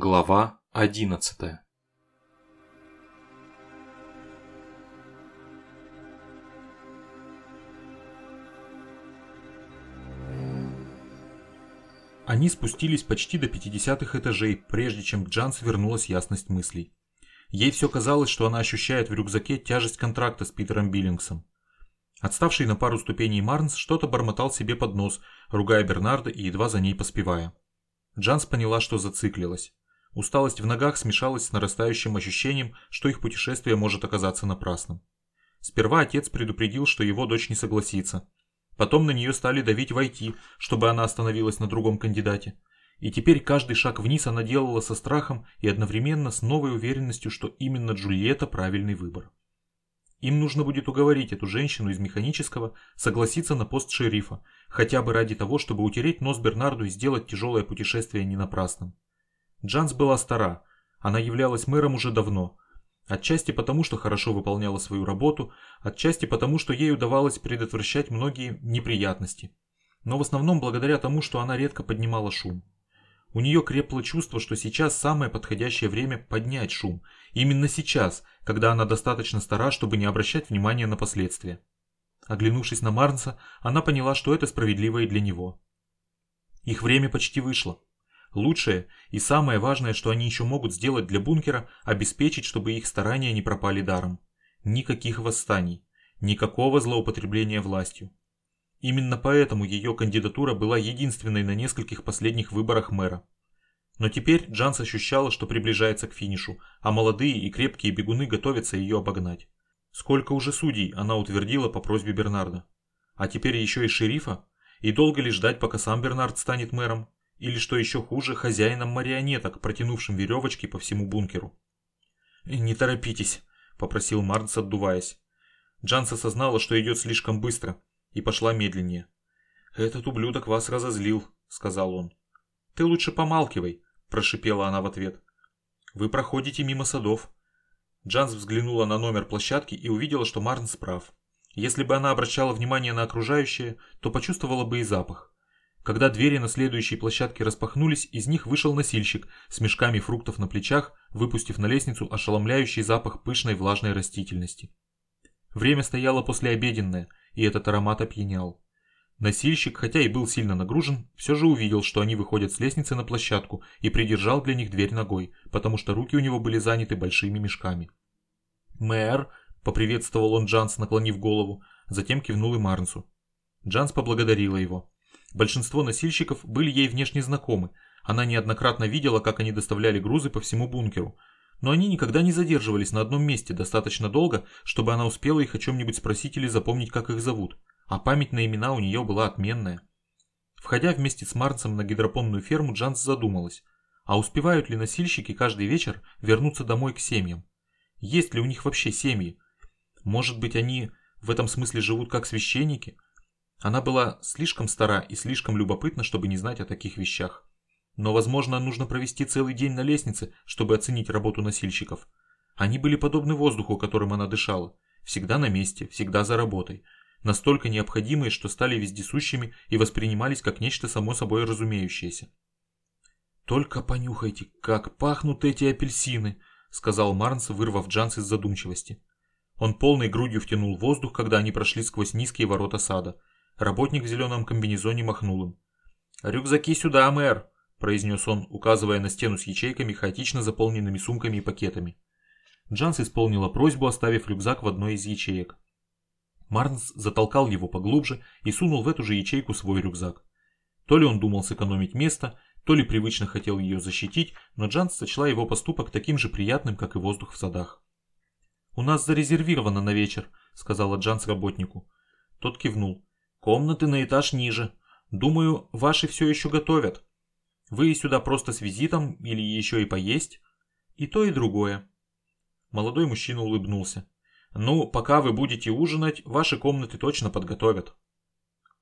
Глава одиннадцатая Они спустились почти до 50 этажей, прежде чем к Джанс вернулась ясность мыслей. Ей все казалось, что она ощущает в рюкзаке тяжесть контракта с Питером Биллингсом. Отставший на пару ступеней Марнс что-то бормотал себе под нос, ругая Бернарда и едва за ней поспевая. Джанс поняла, что зациклилась. Усталость в ногах смешалась с нарастающим ощущением, что их путешествие может оказаться напрасным. Сперва отец предупредил, что его дочь не согласится. Потом на нее стали давить войти, чтобы она остановилась на другом кандидате. И теперь каждый шаг вниз она делала со страхом и одновременно с новой уверенностью, что именно Джульетта правильный выбор. Им нужно будет уговорить эту женщину из механического согласиться на пост шерифа, хотя бы ради того, чтобы утереть нос Бернарду и сделать тяжелое путешествие не напрасным. Джанс была стара, она являлась мэром уже давно. Отчасти потому, что хорошо выполняла свою работу, отчасти потому, что ей удавалось предотвращать многие неприятности. Но в основном благодаря тому, что она редко поднимала шум. У нее крепло чувство, что сейчас самое подходящее время поднять шум. Именно сейчас, когда она достаточно стара, чтобы не обращать внимания на последствия. Оглянувшись на Марнса, она поняла, что это справедливо и для него. Их время почти вышло. Лучшее и самое важное, что они еще могут сделать для бункера, обеспечить, чтобы их старания не пропали даром. Никаких восстаний, никакого злоупотребления властью. Именно поэтому ее кандидатура была единственной на нескольких последних выборах мэра. Но теперь Джанс ощущала, что приближается к финишу, а молодые и крепкие бегуны готовятся ее обогнать. Сколько уже судей она утвердила по просьбе Бернарда. А теперь еще и шерифа? И долго ли ждать, пока сам Бернард станет мэром? Или, что еще хуже, хозяином марионеток, протянувшим веревочки по всему бункеру. «Не торопитесь», – попросил Марнс, отдуваясь. Джанс осознала, что идет слишком быстро, и пошла медленнее. «Этот ублюдок вас разозлил», – сказал он. «Ты лучше помалкивай», – прошипела она в ответ. «Вы проходите мимо садов». Джанс взглянула на номер площадки и увидела, что Марнс прав. Если бы она обращала внимание на окружающее, то почувствовала бы и запах. Когда двери на следующей площадке распахнулись, из них вышел носильщик с мешками фруктов на плечах, выпустив на лестницу ошеломляющий запах пышной влажной растительности. Время стояло послеобеденное, и этот аромат опьянял. Носильщик, хотя и был сильно нагружен, все же увидел, что они выходят с лестницы на площадку и придержал для них дверь ногой, потому что руки у него были заняты большими мешками. «Мэр!» – поприветствовал он Джанс, наклонив голову, затем кивнул и Марнсу. Джанс поблагодарила его. Большинство носильщиков были ей внешне знакомы, она неоднократно видела, как они доставляли грузы по всему бункеру, но они никогда не задерживались на одном месте достаточно долго, чтобы она успела их о чем-нибудь спросить или запомнить, как их зовут, а память на имена у нее была отменная. Входя вместе с Марнсом на гидропонную ферму, Джанс задумалась, а успевают ли носильщики каждый вечер вернуться домой к семьям? Есть ли у них вообще семьи? Может быть, они в этом смысле живут как священники – она была слишком стара и слишком любопытна, чтобы не знать о таких вещах. Но, возможно, нужно провести целый день на лестнице, чтобы оценить работу носильщиков. Они были подобны воздуху, которым она дышала. Всегда на месте, всегда за работой. Настолько необходимые, что стали вездесущими и воспринимались как нечто само собой разумеющееся. «Только понюхайте, как пахнут эти апельсины», — сказал Марнс, вырвав Джанс из задумчивости. Он полной грудью втянул воздух, когда они прошли сквозь низкие ворота сада. Работник в зеленом комбинезоне махнул им. «Рюкзаки сюда, мэр!» – произнес он, указывая на стену с ячейками, хаотично заполненными сумками и пакетами. Джанс исполнила просьбу, оставив рюкзак в одной из ячеек. Марнс затолкал его поглубже и сунул в эту же ячейку свой рюкзак. То ли он думал сэкономить место, то ли привычно хотел ее защитить, но Джанс сочла его поступок таким же приятным, как и воздух в садах. «У нас зарезервировано на вечер», — сказала Джанс работнику. Тот кивнул. Комнаты на этаж ниже. Думаю, ваши все еще готовят. Вы сюда просто с визитом или еще и поесть? И то, и другое. Молодой мужчина улыбнулся. Ну, пока вы будете ужинать, ваши комнаты точно подготовят.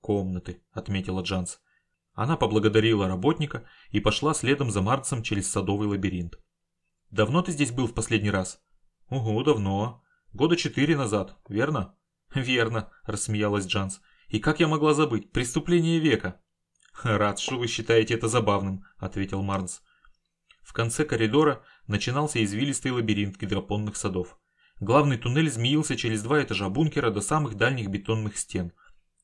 Комнаты, отметила Джанс. Она поблагодарила работника и пошла следом за Марцем через садовый лабиринт. Давно ты здесь был в последний раз? Угу, давно. Года четыре назад, верно? Верно, рассмеялась Джанс. И как я могла забыть? Преступление века. Рад, что вы считаете это забавным, ответил Марнс. В конце коридора начинался извилистый лабиринт гидропонных садов. Главный туннель змеился через два этажа бункера до самых дальних бетонных стен.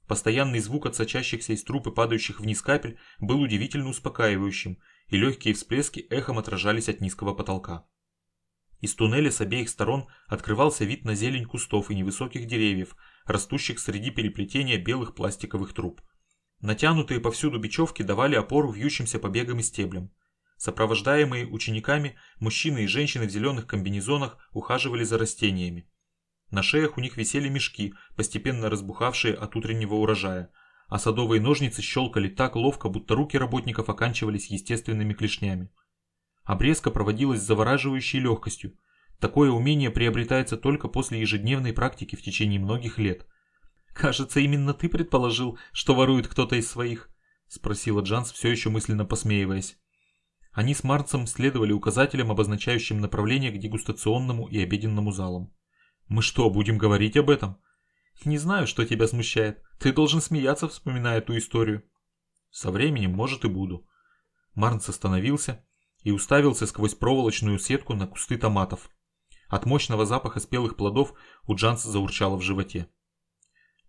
Постоянный звук от сочащихся из труб и падающих вниз капель был удивительно успокаивающим, и легкие всплески эхом отражались от низкого потолка. Из туннеля с обеих сторон открывался вид на зелень кустов и невысоких деревьев, растущих среди переплетения белых пластиковых труб. Натянутые повсюду бечевки давали опору вьющимся побегам и стеблям. Сопровождаемые учениками, мужчины и женщины в зеленых комбинезонах ухаживали за растениями. На шеях у них висели мешки, постепенно разбухавшие от утреннего урожая, а садовые ножницы щелкали так ловко, будто руки работников оканчивались естественными клешнями. Обрезка проводилась с завораживающей легкостью. Такое умение приобретается только после ежедневной практики в течение многих лет. «Кажется, именно ты предположил, что ворует кто-то из своих?» – спросила Джанс, все еще мысленно посмеиваясь. Они с Марцем следовали указателям, обозначающим направление к дегустационному и обеденному залам. «Мы что, будем говорить об этом?» «Не знаю, что тебя смущает. Ты должен смеяться, вспоминая эту историю». «Со временем, может, и буду». Марнс остановился и уставился сквозь проволочную сетку на кусты томатов. От мощного запаха спелых плодов у Джанс заурчало в животе.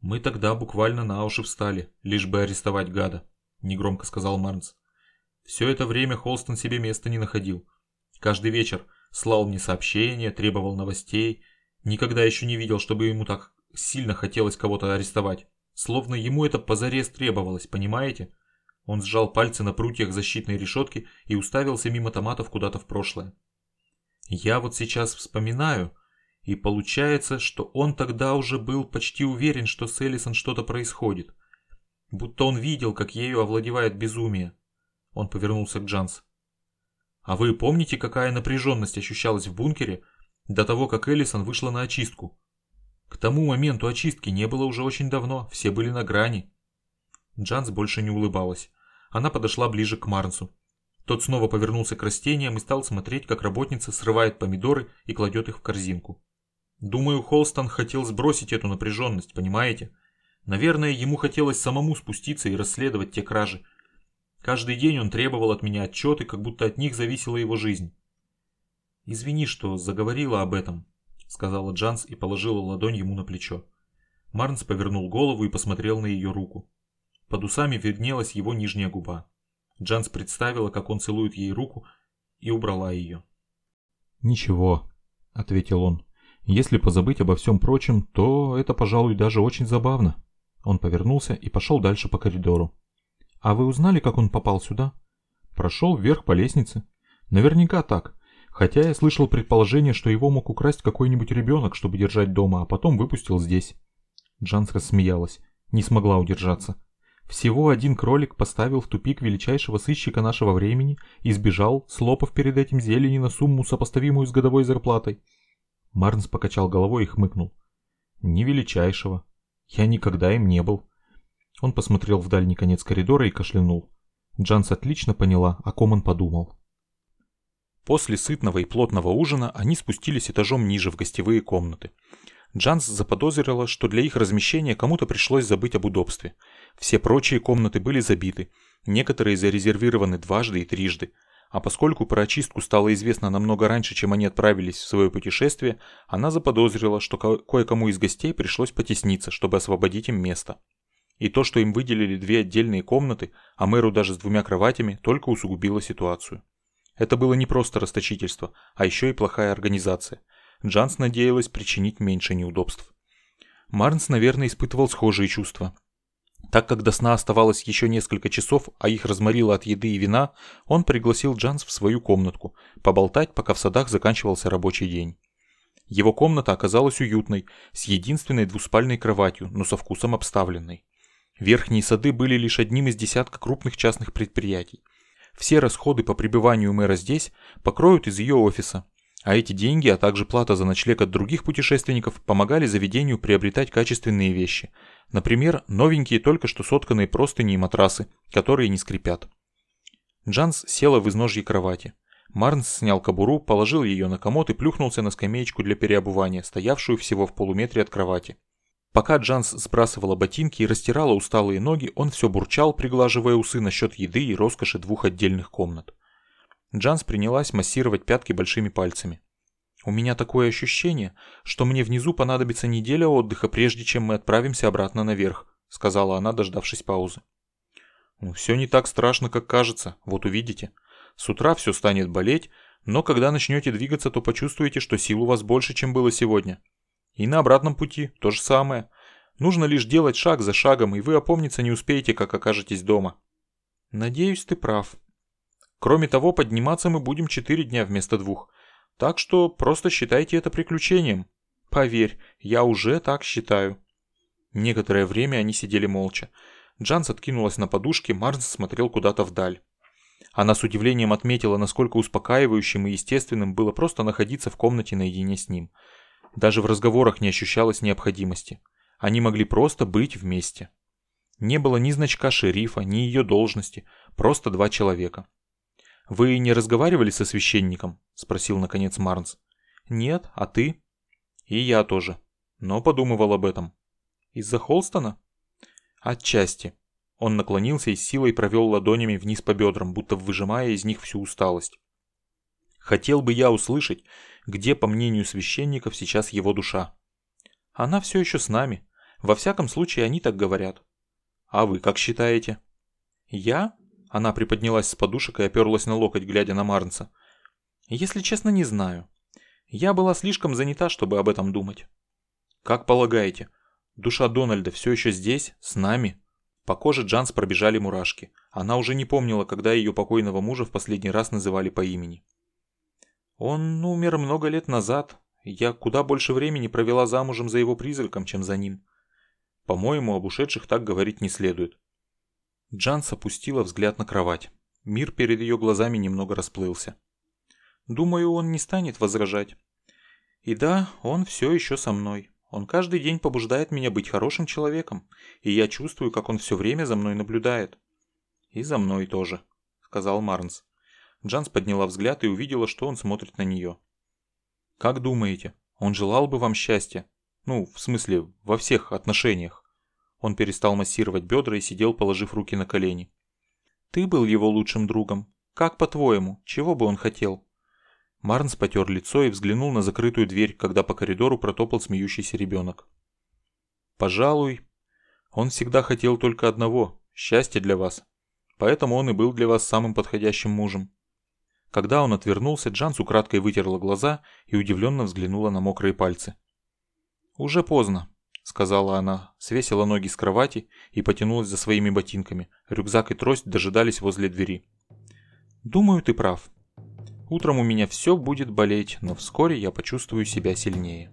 «Мы тогда буквально на уши встали, лишь бы арестовать гада», – негромко сказал Марнс. Все это время Холстон себе места не находил. Каждый вечер слал мне сообщения, требовал новостей. Никогда еще не видел, чтобы ему так сильно хотелось кого-то арестовать. Словно ему это позарез требовалось, понимаете? Он сжал пальцы на прутьях защитной решетки и уставился мимо томатов куда-то в прошлое. Я вот сейчас вспоминаю, и получается, что он тогда уже был почти уверен, что с Элисон что-то происходит. Будто он видел, как ею овладевает безумие. Он повернулся к Джанс. «А вы помните, какая напряженность ощущалась в бункере до того, как Эллисон вышла на очистку? К тому моменту очистки не было уже очень давно, все были на грани». Джанс больше не улыбалась. Она подошла ближе к Марнсу. Тот снова повернулся к растениям и стал смотреть, как работница срывает помидоры и кладет их в корзинку. Думаю, Холстон хотел сбросить эту напряженность, понимаете? Наверное, ему хотелось самому спуститься и расследовать те кражи, Каждый день он требовал от меня отчеты, как будто от них зависела его жизнь. «Извини, что заговорила об этом», — сказала Джанс и положила ладонь ему на плечо. Марнс повернул голову и посмотрел на ее руку. Под усами виднелась его нижняя губа. Джанс представила, как он целует ей руку, и убрала ее. «Ничего», — ответил он. «Если позабыть обо всем прочем, то это, пожалуй, даже очень забавно». Он повернулся и пошел дальше по коридору. А вы узнали, как он попал сюда? Прошел вверх по лестнице. Наверняка так. Хотя я слышал предположение, что его мог украсть какой-нибудь ребенок, чтобы держать дома, а потом выпустил здесь. Джанс рассмеялась. Не смогла удержаться. Всего один кролик поставил в тупик величайшего сыщика нашего времени и сбежал, слопав перед этим зелени на сумму, сопоставимую с годовой зарплатой. Марнс покачал головой и хмыкнул. Не величайшего. Я никогда им не был. Он посмотрел в дальний конец коридора и кашлянул. Джанс отлично поняла, о ком он подумал. После сытного и плотного ужина они спустились этажом ниже в гостевые комнаты. Джанс заподозрила, что для их размещения кому-то пришлось забыть об удобстве. Все прочие комнаты были забиты, некоторые зарезервированы дважды и трижды. А поскольку про очистку стало известно намного раньше, чем они отправились в свое путешествие, она заподозрила, что кое-кому из гостей пришлось потесниться, чтобы освободить им место. И то, что им выделили две отдельные комнаты, а мэру даже с двумя кроватями, только усугубило ситуацию. Это было не просто расточительство, а еще и плохая организация. Джанс надеялась причинить меньше неудобств. Марнс, наверное, испытывал схожие чувства. Так как до сна оставалось еще несколько часов, а их разморило от еды и вина, он пригласил Джанс в свою комнатку, поболтать, пока в садах заканчивался рабочий день. Его комната оказалась уютной, с единственной двуспальной кроватью, но со вкусом обставленной. Верхние сады были лишь одним из десятка крупных частных предприятий. Все расходы по пребыванию мэра здесь покроют из ее офиса, а эти деньги, а также плата за ночлег от других путешественников помогали заведению приобретать качественные вещи. Например, новенькие только что сотканные простыни и матрасы, которые не скрипят. Джанс села в изножье кровати. Марнс снял кобуру, положил ее на комод и плюхнулся на скамеечку для переобувания, стоявшую всего в полуметре от кровати. Пока Джанс сбрасывала ботинки и растирала усталые ноги, он все бурчал, приглаживая усы насчет еды и роскоши двух отдельных комнат. Джанс принялась массировать пятки большими пальцами. «У меня такое ощущение, что мне внизу понадобится неделя отдыха, прежде чем мы отправимся обратно наверх», сказала она, дождавшись паузы. «Ну, все не так страшно, как кажется, вот увидите. С утра все станет болеть, но когда начнете двигаться, то почувствуете, что сил у вас больше, чем было сегодня. И на обратном пути то же самое. Нужно лишь делать шаг за шагом, и вы опомниться не успеете, как окажетесь дома. Надеюсь, ты прав. Кроме того, подниматься мы будем четыре дня вместо двух. Так что просто считайте это приключением. Поверь, я уже так считаю. Некоторое время они сидели молча. Джанс откинулась на подушке, Марс смотрел куда-то вдаль. Она с удивлением отметила, насколько успокаивающим и естественным было просто находиться в комнате наедине с ним. Даже в разговорах не ощущалось необходимости. Они могли просто быть вместе. Не было ни значка шерифа, ни ее должности, просто два человека. «Вы не разговаривали со священником?» – спросил наконец Марнс. «Нет, а ты?» «И я тоже. Но подумывал об этом». «Из-за Холстона?» «Отчасти». Он наклонился и силой провел ладонями вниз по бедрам, будто выжимая из них всю усталость. «Хотел бы я услышать, где, по мнению священников, сейчас его душа?» «Она все еще с нами. Во всяком случае, они так говорят». А вы как считаете? Я? Она приподнялась с подушек и оперлась на локоть, глядя на Марнса. Если честно, не знаю. Я была слишком занята, чтобы об этом думать. Как полагаете, душа Дональда все еще здесь, с нами? По коже Джанс пробежали мурашки. Она уже не помнила, когда ее покойного мужа в последний раз называли по имени. Он умер много лет назад. Я куда больше времени провела замужем за его призраком, чем за ним. По-моему, об ушедших так говорить не следует. Джанс опустила взгляд на кровать. Мир перед ее глазами немного расплылся. Думаю, он не станет возражать. И да, он все еще со мной. Он каждый день побуждает меня быть хорошим человеком, и я чувствую, как он все время за мной наблюдает. И за мной тоже, сказал Марнс. Джанс подняла взгляд и увидела, что он смотрит на нее. Как думаете, он желал бы вам счастья, ну, в смысле, во всех отношениях. Он перестал массировать бедра и сидел, положив руки на колени. Ты был его лучшим другом. Как по-твоему, чего бы он хотел? Марнс потер лицо и взглянул на закрытую дверь, когда по коридору протопал смеющийся ребенок. Пожалуй, он всегда хотел только одного – счастья для вас. Поэтому он и был для вас самым подходящим мужем. Когда он отвернулся, Джанс украдкой вытерла глаза и удивленно взглянула на мокрые пальцы. «Уже поздно», — сказала она, свесила ноги с кровати и потянулась за своими ботинками. Рюкзак и трость дожидались возле двери. «Думаю, ты прав. Утром у меня все будет болеть, но вскоре я почувствую себя сильнее».